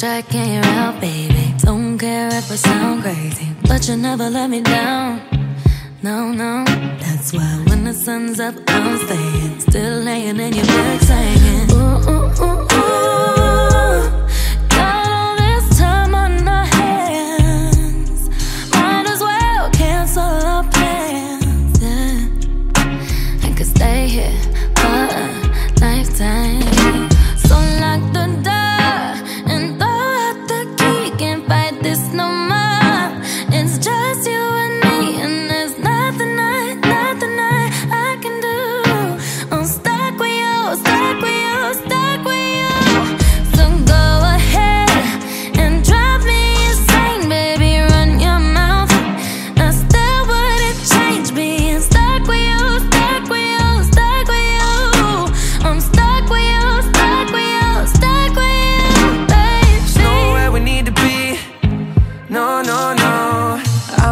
And you're out, baby. Don't care if I sound crazy, but you never let me down. No, no, that's why when the sun's up, I'm staying. Still laying in your bed, saying,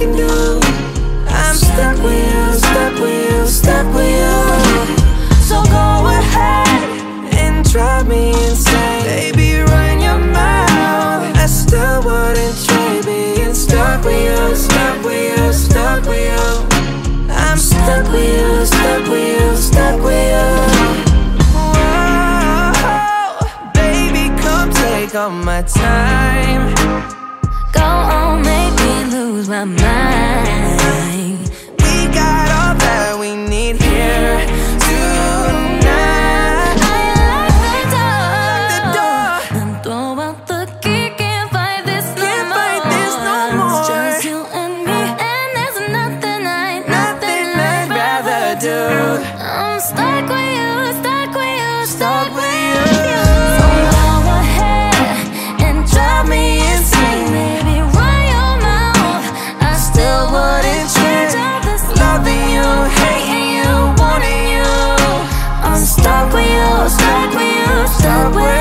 Can do. I'm stuck with you, stuck with you, stuck with you. So go ahead and drive me insane, baby. Run your mouth. I still wouldn't trade being stuck with you, stuck with you, stuck with you. I'm stuck with you, stuck with you, stuck with you. Whoa, baby, come take all my time lose my mind. We got. stuck with you, stuck with you, stuck with you